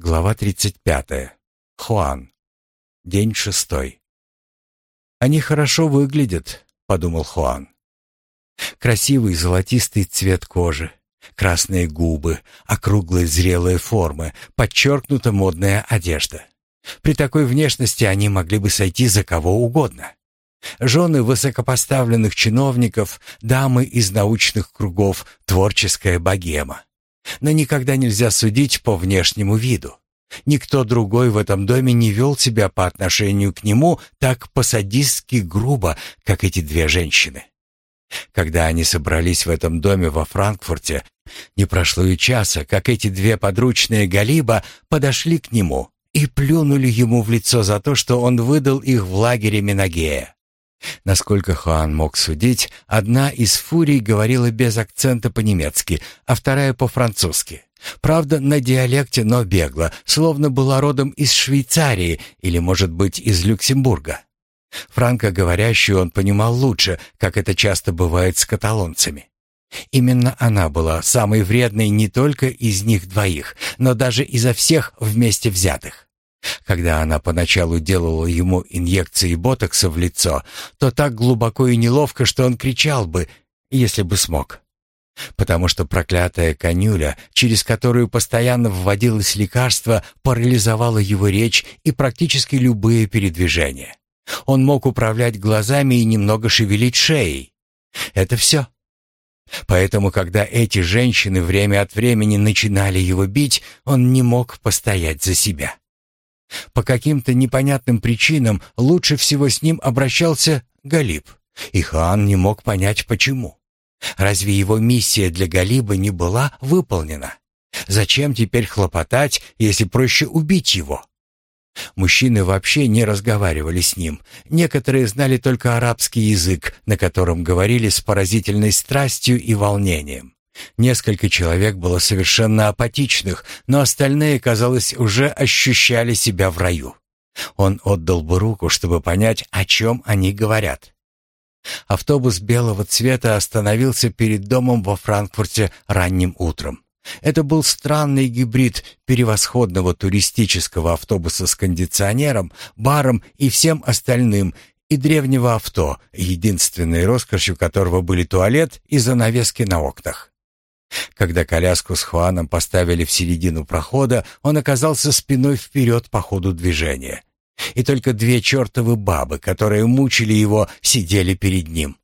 Глава 35. Хуан. День шестой. «Они хорошо выглядят», — подумал Хуан. Красивый золотистый цвет кожи, красные губы, округлые зрелые формы, подчеркнута модная одежда. При такой внешности они могли бы сойти за кого угодно. Жены высокопоставленных чиновников, дамы из научных кругов, творческая богема. Но никогда нельзя судить по внешнему виду. Никто другой в этом доме не вел себя по отношению к нему так по-садистски грубо, как эти две женщины. Когда они собрались в этом доме во Франкфурте, не прошло и часа, как эти две подручные Галиба подошли к нему и плюнули ему в лицо за то, что он выдал их в лагере Менагея. Насколько Хуан мог судить, одна из фурий говорила без акцента по-немецки, а вторая по-французски. Правда, на диалекте, но бегло, словно была родом из Швейцарии или, может быть, из Люксембурга. Франко-говорящую он понимал лучше, как это часто бывает с каталонцами. Именно она была самой вредной не только из них двоих, но даже изо всех вместе взятых. Когда она поначалу делала ему инъекции ботокса в лицо, то так глубоко и неловко, что он кричал бы, если бы смог. Потому что проклятая конюля, через которую постоянно вводилось лекарство, парализовала его речь и практически любые передвижения. Он мог управлять глазами и немного шевелить шеей. Это все. Поэтому, когда эти женщины время от времени начинали его бить, он не мог постоять за себя. По каким-то непонятным причинам лучше всего с ним обращался Галиб, и хан не мог понять почему. Разве его миссия для Галиба не была выполнена? Зачем теперь хлопотать, если проще убить его? Мужчины вообще не разговаривали с ним. Некоторые знали только арабский язык, на котором говорили с поразительной страстью и волнением. Несколько человек было совершенно апатичных, но остальные, казалось, уже ощущали себя в раю. Он отдал бы руку, чтобы понять, о чем они говорят. Автобус белого цвета остановился перед домом во Франкфурте ранним утром. Это был странный гибрид превосходного туристического автобуса с кондиционером, баром и всем остальным, и древнего авто, единственной роскошью которого были туалет и занавески на окнах. Когда коляску с Хуаном поставили в середину прохода, он оказался спиной вперед по ходу движения. И только две чертовы бабы, которые мучили его, сидели перед ним.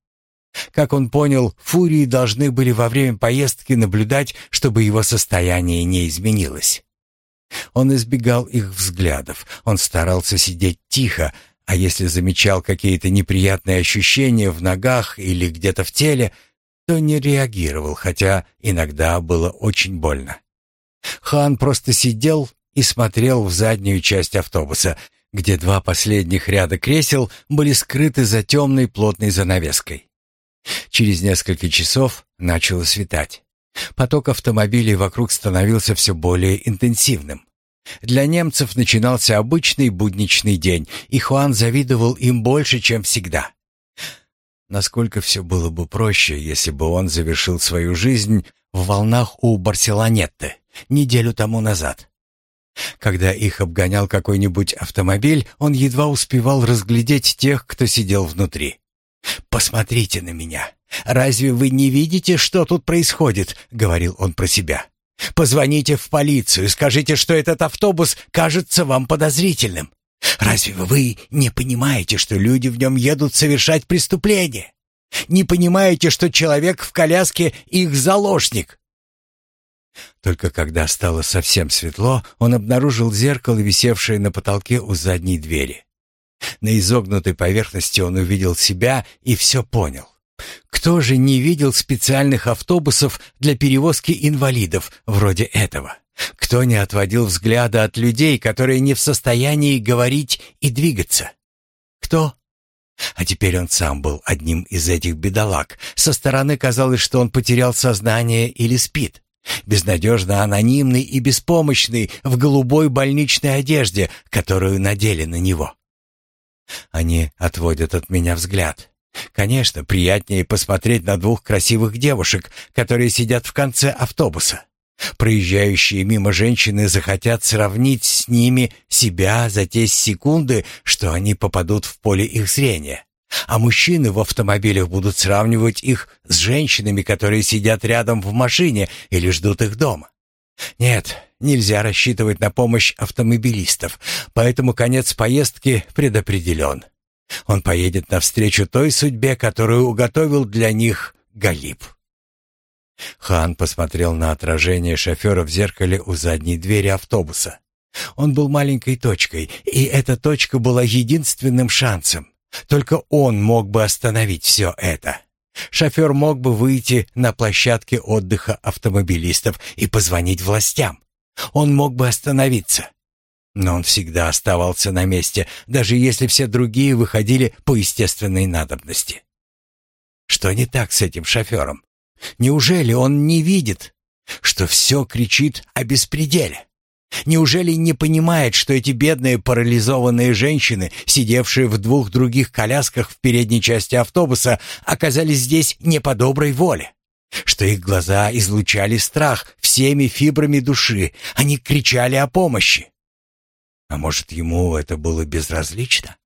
Как он понял, фурии должны были во время поездки наблюдать, чтобы его состояние не изменилось. Он избегал их взглядов, он старался сидеть тихо, а если замечал какие-то неприятные ощущения в ногах или где-то в теле, то не реагировал, хотя иногда было очень больно. Хан просто сидел и смотрел в заднюю часть автобуса, где два последних ряда кресел были скрыты за темной плотной занавеской. Через несколько часов начало светать. Поток автомобилей вокруг становился все более интенсивным. Для немцев начинался обычный будничный день, и Хуан завидовал им больше, чем всегда. Насколько все было бы проще, если бы он завершил свою жизнь в волнах у Барселонетты неделю тому назад. Когда их обгонял какой-нибудь автомобиль, он едва успевал разглядеть тех, кто сидел внутри. «Посмотрите на меня. Разве вы не видите, что тут происходит?» — говорил он про себя. «Позвоните в полицию, скажите, что этот автобус кажется вам подозрительным. Разве вы не понимаете, что люди в нем едут совершать преступление? Не понимаете, что человек в коляске их заложник?» Только когда стало совсем светло, он обнаружил зеркало, висевшее на потолке у задней двери. На изогнутой поверхности он увидел себя и все понял. Кто же не видел специальных автобусов для перевозки инвалидов вроде этого? Кто не отводил взгляда от людей, которые не в состоянии говорить и двигаться? Кто? А теперь он сам был одним из этих бедолаг. Со стороны казалось, что он потерял сознание или спит. Безнадежно анонимный и беспомощный в голубой больничной одежде, которую надели на него. Они отводят от меня взгляд. Конечно, приятнее посмотреть на двух красивых девушек, которые сидят в конце автобуса. Проезжающие мимо женщины захотят сравнить с ними себя за те секунды, что они попадут в поле их зрения. А мужчины в автомобилях будут сравнивать их с женщинами, которые сидят рядом в машине или ждут их дома. Нет, нельзя рассчитывать на помощь автомобилистов, поэтому конец поездки предопределен. Он поедет навстречу той судьбе, которую уготовил для них Галиб. Хан посмотрел на отражение шофера в зеркале у задней двери автобуса. Он был маленькой точкой, и эта точка была единственным шансом. Только он мог бы остановить все это. Шофер мог бы выйти на площадке отдыха автомобилистов и позвонить властям. Он мог бы остановиться. Но он всегда оставался на месте, даже если все другие выходили по естественной надобности. Что не так с этим шофером? Неужели он не видит, что все кричит о беспределе? Неужели не понимает, что эти бедные парализованные женщины, сидевшие в двух других колясках в передней части автобуса, оказались здесь не по доброй воле? Что их глаза излучали страх всеми фибрами души, они кричали о помощи? А может, ему это было безразлично?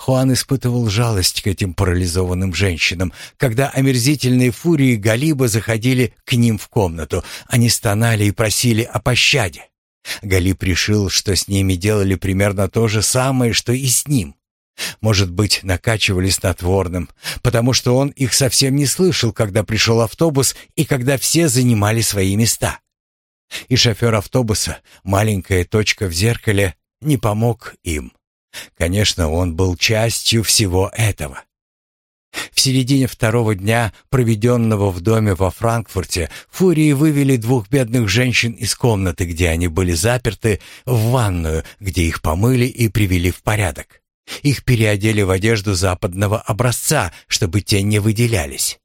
Хуан испытывал жалость к этим парализованным женщинам. Когда омерзительные фурии Галиба заходили к ним в комнату, они стонали и просили о пощаде. Галиб решил, что с ними делали примерно то же самое, что и с ним. Может быть, накачивали снотворным, потому что он их совсем не слышал, когда пришел автобус и когда все занимали свои места. И шофер автобуса, маленькая точка в зеркале, не помог им. Конечно, он был частью всего этого. В середине второго дня, проведенного в доме во Франкфурте, фурии вывели двух бедных женщин из комнаты, где они были заперты, в ванную, где их помыли и привели в порядок. Их переодели в одежду западного образца, чтобы те не выделялись.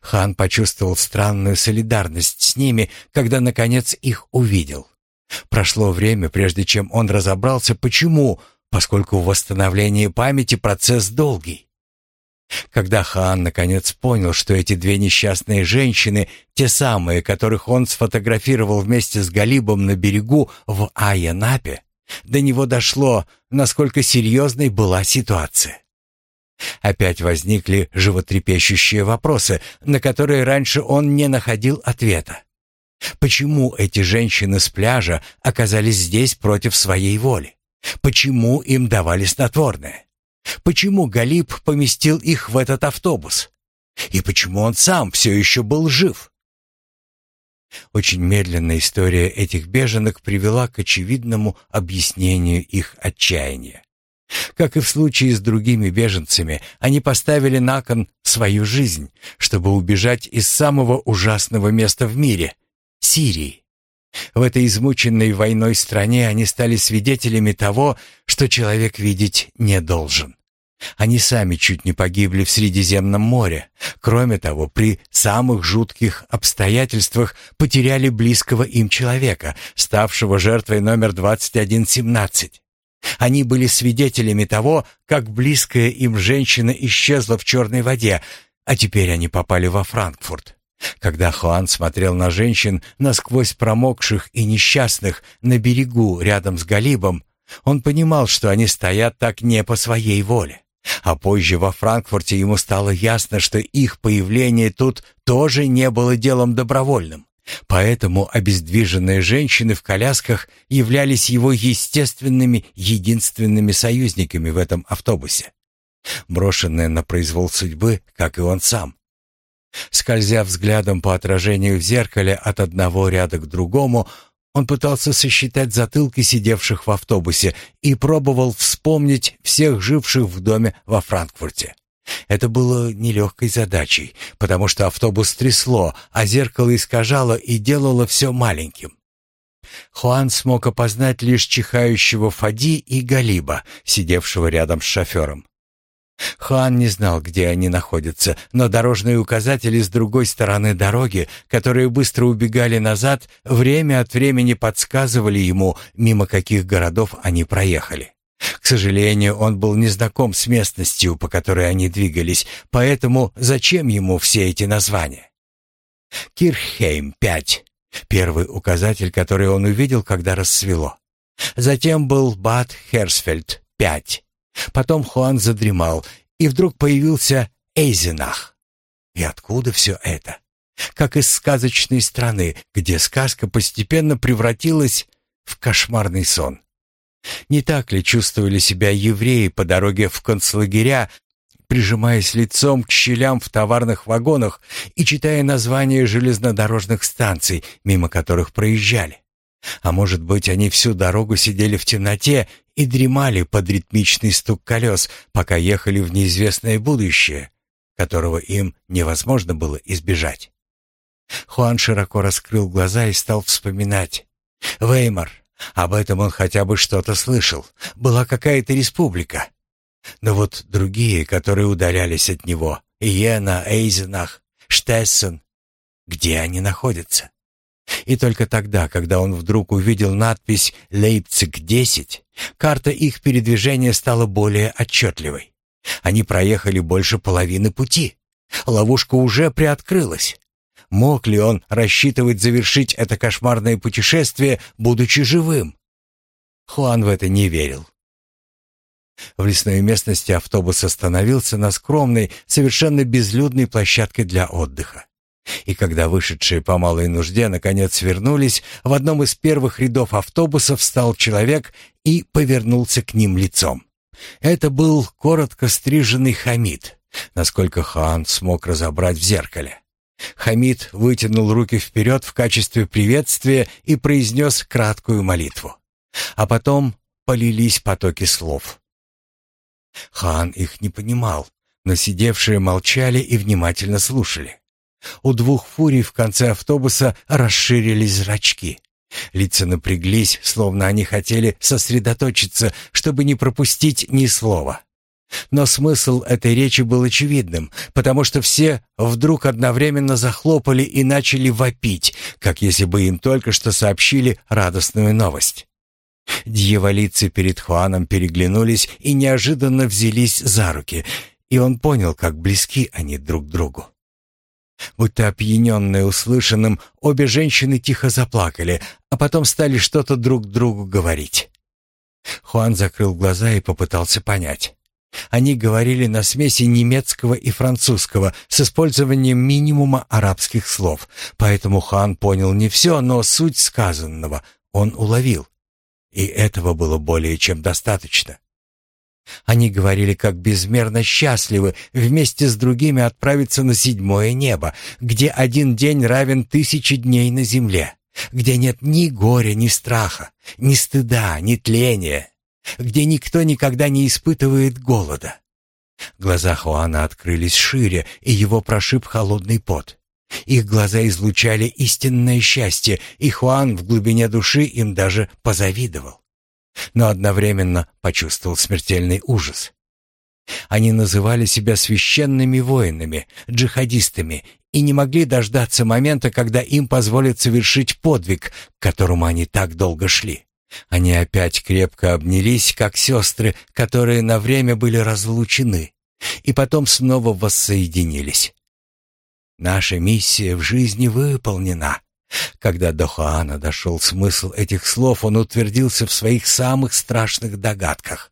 Хан почувствовал странную солидарность с ними, когда, наконец, их увидел. Прошло время, прежде чем он разобрался, почему поскольку восстановление памяти процесс долгий. Когда Хаан наконец понял, что эти две несчастные женщины, те самые, которых он сфотографировал вместе с Галибом на берегу в Айянапе, до него дошло, насколько серьезной была ситуация. Опять возникли животрепещущие вопросы, на которые раньше он не находил ответа. Почему эти женщины с пляжа оказались здесь против своей воли? Почему им давали снотворное? Почему Галиб поместил их в этот автобус? И почему он сам все еще был жив? Очень медленная история этих беженок привела к очевидному объяснению их отчаяния. Как и в случае с другими беженцами, они поставили на кон свою жизнь, чтобы убежать из самого ужасного места в мире — Сирии. В этой измученной войной стране они стали свидетелями того, что человек видеть не должен. Они сами чуть не погибли в Средиземном море. Кроме того, при самых жутких обстоятельствах потеряли близкого им человека, ставшего жертвой номер 2117. Они были свидетелями того, как близкая им женщина исчезла в черной воде, а теперь они попали во Франкфурт. Когда Хуан смотрел на женщин, насквозь промокших и несчастных, на берегу рядом с Галибом, он понимал, что они стоят так не по своей воле. А позже во Франкфурте ему стало ясно, что их появление тут тоже не было делом добровольным. Поэтому обездвиженные женщины в колясках являлись его естественными единственными союзниками в этом автобусе. Брошенные на произвол судьбы, как и он сам. Скользя взглядом по отражению в зеркале от одного ряда к другому, он пытался сосчитать затылки сидевших в автобусе и пробовал вспомнить всех живших в доме во Франкфурте. Это было нелегкой задачей, потому что автобус трясло, а зеркало искажало и делало все маленьким. Хуан смог опознать лишь чихающего Фади и Галиба, сидевшего рядом с шофером. Хуан не знал, где они находятся, но дорожные указатели с другой стороны дороги, которые быстро убегали назад, время от времени подсказывали ему, мимо каких городов они проехали. К сожалению, он был незнаком с местностью, по которой они двигались, поэтому зачем ему все эти названия? Кирхейм 5, Первый указатель, который он увидел, когда рассвело. Затем был Бад Херсфельд, пять. Потом Хуан задремал, и вдруг появился Эйзенах. И откуда все это? Как из сказочной страны, где сказка постепенно превратилась в кошмарный сон. Не так ли чувствовали себя евреи по дороге в концлагеря, прижимаясь лицом к щелям в товарных вагонах и читая названия железнодорожных станций, мимо которых проезжали? А может быть, они всю дорогу сидели в темноте и дремали под ритмичный стук колес, пока ехали в неизвестное будущее, которого им невозможно было избежать. Хуан широко раскрыл глаза и стал вспоминать. Веймар, об этом он хотя бы что-то слышал. Была какая-то республика. Но вот другие, которые удалялись от него, Иена, Эйзенах, Штессен, где они находятся? И только тогда, когда он вдруг увидел надпись «Лейпциг-10», карта их передвижения стала более отчетливой. Они проехали больше половины пути. Ловушка уже приоткрылась. Мог ли он рассчитывать завершить это кошмарное путешествие, будучи живым? Хуан в это не верил. В лесной местности автобус остановился на скромной, совершенно безлюдной площадке для отдыха. И когда вышедшие по малой нужде наконец вернулись, в одном из первых рядов автобуса встал человек и повернулся к ним лицом. Это был коротко стриженный Хамид, насколько Хан смог разобрать в зеркале. Хамид вытянул руки вперед в качестве приветствия и произнес краткую молитву. А потом полились потоки слов. Хан их не понимал, но сидевшие молчали и внимательно слушали. У двух фурий в конце автобуса расширились зрачки. Лица напряглись, словно они хотели сосредоточиться, чтобы не пропустить ни слова. Но смысл этой речи был очевидным, потому что все вдруг одновременно захлопали и начали вопить, как если бы им только что сообщили радостную новость. Дьяволицы перед Хуаном переглянулись и неожиданно взялись за руки, и он понял, как близки они друг другу. Будто опьяненные услышанным, обе женщины тихо заплакали, а потом стали что-то друг другу говорить. Хуан закрыл глаза и попытался понять. Они говорили на смеси немецкого и французского с использованием минимума арабских слов, поэтому Хан понял не все, но суть сказанного он уловил. И этого было более чем достаточно. Они говорили, как безмерно счастливы вместе с другими отправиться на седьмое небо, где один день равен тысяче дней на земле, где нет ни горя, ни страха, ни стыда, ни тления, где никто никогда не испытывает голода. Глаза Хуана открылись шире, и его прошиб холодный пот. Их глаза излучали истинное счастье, и Хуан в глубине души им даже позавидовал но одновременно почувствовал смертельный ужас. Они называли себя священными воинами, джихадистами и не могли дождаться момента, когда им позволят совершить подвиг, к которому они так долго шли. Они опять крепко обнялись, как сестры, которые на время были разлучены, и потом снова воссоединились. «Наша миссия в жизни выполнена», когда до Хуана дошел смысл этих слов, он утвердился в своих самых страшных догадках.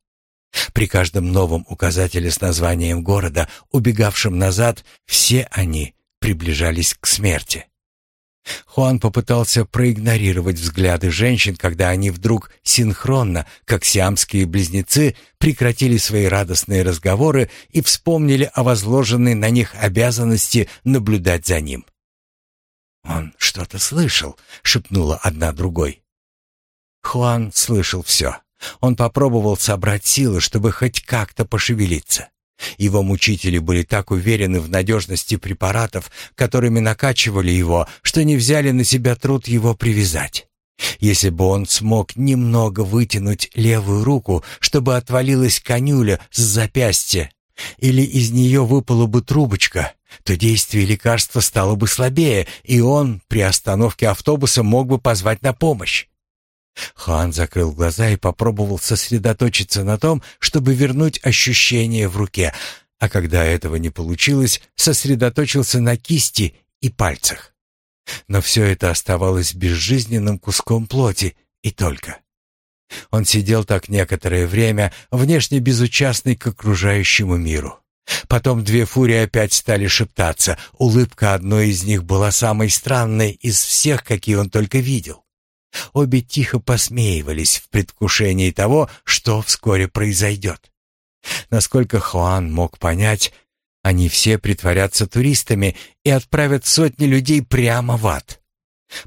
При каждом новом указателе с названием города, убегавшем назад, все они приближались к смерти. Хуан попытался проигнорировать взгляды женщин, когда они вдруг синхронно, как сиамские близнецы, прекратили свои радостные разговоры и вспомнили о возложенной на них обязанности наблюдать за ним. «Он что-то слышал», — шепнула одна другой. Хуан слышал все. Он попробовал собрать силы, чтобы хоть как-то пошевелиться. Его мучители были так уверены в надежности препаратов, которыми накачивали его, что не взяли на себя труд его привязать. Если бы он смог немного вытянуть левую руку, чтобы отвалилась конюля с запястья, или из нее выпала бы трубочка, то действие лекарства стало бы слабее, и он при остановке автобуса мог бы позвать на помощь. Хан закрыл глаза и попробовал сосредоточиться на том, чтобы вернуть ощущение в руке, а когда этого не получилось, сосредоточился на кисти и пальцах. Но все это оставалось безжизненным куском плоти и только. Он сидел так некоторое время, внешне безучастный к окружающему миру. Потом две фурии опять стали шептаться. Улыбка одной из них была самой странной из всех, какие он только видел. Обе тихо посмеивались в предвкушении того, что вскоре произойдет. Насколько Хуан мог понять, они все притворятся туристами и отправят сотни людей прямо в ад.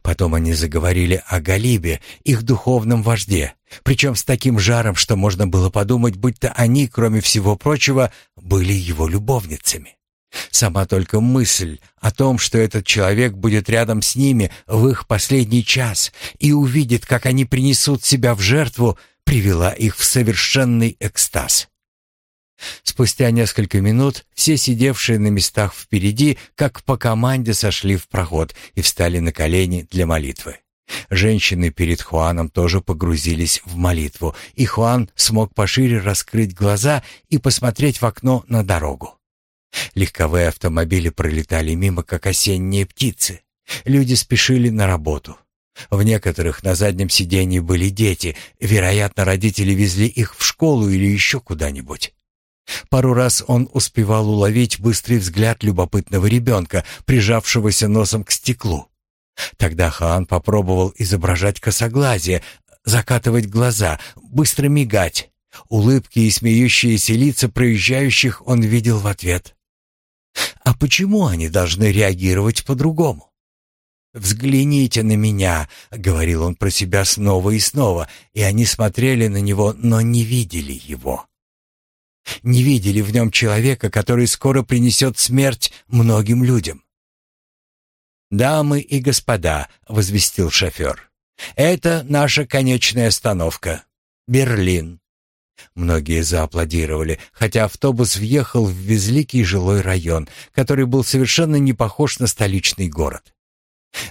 Потом они заговорили о Галибе, их духовном вожде, причем с таким жаром, что можно было подумать, будто они, кроме всего прочего, были его любовницами. Сама только мысль о том, что этот человек будет рядом с ними в их последний час и увидит, как они принесут себя в жертву, привела их в совершенный экстаз. Спустя несколько минут все сидевшие на местах впереди, как по команде, сошли в проход и встали на колени для молитвы. Женщины перед Хуаном тоже погрузились в молитву, и Хуан смог пошире раскрыть глаза и посмотреть в окно на дорогу. Легковые автомобили пролетали мимо, как осенние птицы. Люди спешили на работу. В некоторых на заднем сиденье были дети, вероятно, родители везли их в школу или еще куда-нибудь. Пару раз он успевал уловить быстрый взгляд любопытного ребенка, прижавшегося носом к стеклу. Тогда Хаан попробовал изображать косоглазие, закатывать глаза, быстро мигать. Улыбки и смеющиеся лица проезжающих он видел в ответ. А почему они должны реагировать по-другому? «Взгляните на меня», — говорил он про себя снова и снова, и они смотрели на него, но не видели его. Не видели в нем человека, который скоро принесет смерть многим людям. «Дамы и господа», — возвестил шофер, — «это наша конечная остановка. Берлин». Многие зааплодировали, хотя автобус въехал в безликий жилой район, который был совершенно не похож на столичный город.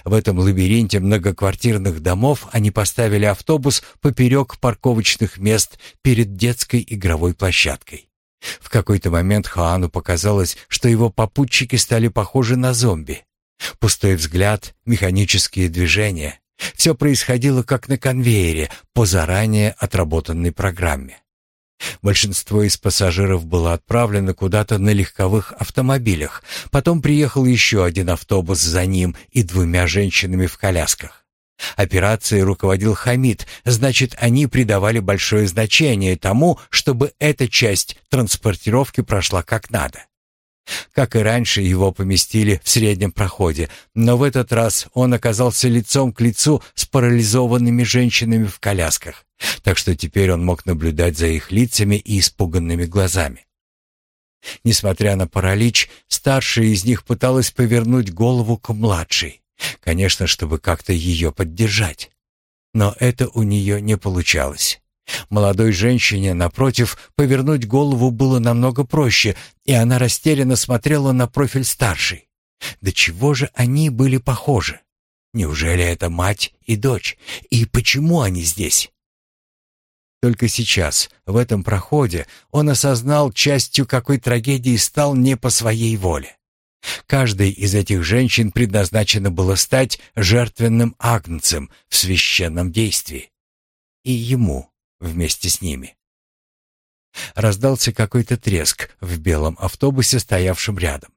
В этом лабиринте многоквартирных домов они поставили автобус поперек парковочных мест перед детской игровой площадкой. В какой-то момент Хаану показалось, что его попутчики стали похожи на зомби. Пустой взгляд, механические движения. Все происходило как на конвейере по заранее отработанной программе. Большинство из пассажиров было отправлено куда-то на легковых автомобилях. Потом приехал еще один автобус за ним и двумя женщинами в колясках. Операцией руководил Хамид, значит, они придавали большое значение тому, чтобы эта часть транспортировки прошла как надо. Как и раньше, его поместили в среднем проходе, но в этот раз он оказался лицом к лицу с парализованными женщинами в колясках, так что теперь он мог наблюдать за их лицами и испуганными глазами. Несмотря на паралич, старшая из них пыталась повернуть голову к младшей, конечно, чтобы как-то ее поддержать. Но это у нее не получалось. Молодой женщине, напротив, повернуть голову было намного проще, и она растерянно смотрела на профиль старшей. Да чего же они были похожи? Неужели это мать и дочь? И почему они здесь? Только сейчас, в этом проходе, он осознал, частью какой трагедии стал не по своей воле. Каждой из этих женщин предназначено было стать жертвенным агнцем в священном действии. И ему вместе с ними. Раздался какой-то треск в белом автобусе, стоявшем рядом.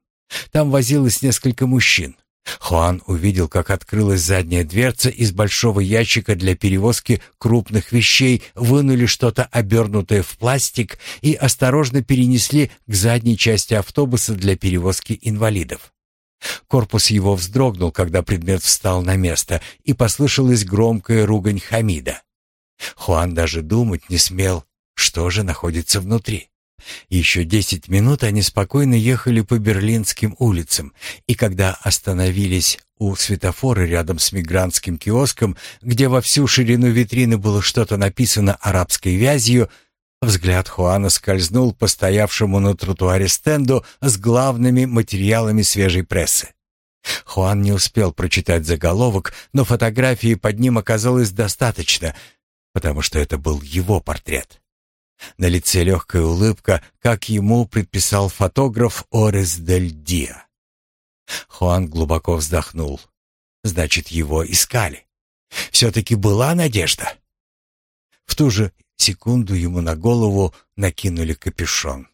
Там возилось несколько мужчин. Хуан увидел, как открылась задняя дверца, из большого ящика для перевозки крупных вещей вынули что-то обернутое в пластик и осторожно перенесли к задней части автобуса для перевозки инвалидов. Корпус его вздрогнул, когда предмет встал на место, и послышалась громкая ругань Хамида. Хуан даже думать не смел, что же находится внутри. Еще десять минут они спокойно ехали по берлинским улицам, и когда остановились у светофора рядом с мигрантским киоском, где во всю ширину витрины было что-то написано арабской вязью, взгляд Хуана скользнул по стоявшему на тротуаре стенду с главными материалами свежей прессы. Хуан не успел прочитать заголовок, но фотографии под ним оказалось достаточно, потому что это был его портрет. На лице легкая улыбка, как ему предписал фотограф Орес дель Диа. Хуан глубоко вздохнул. Значит, его искали. Все-таки была надежда. В ту же секунду ему на голову накинули капюшон.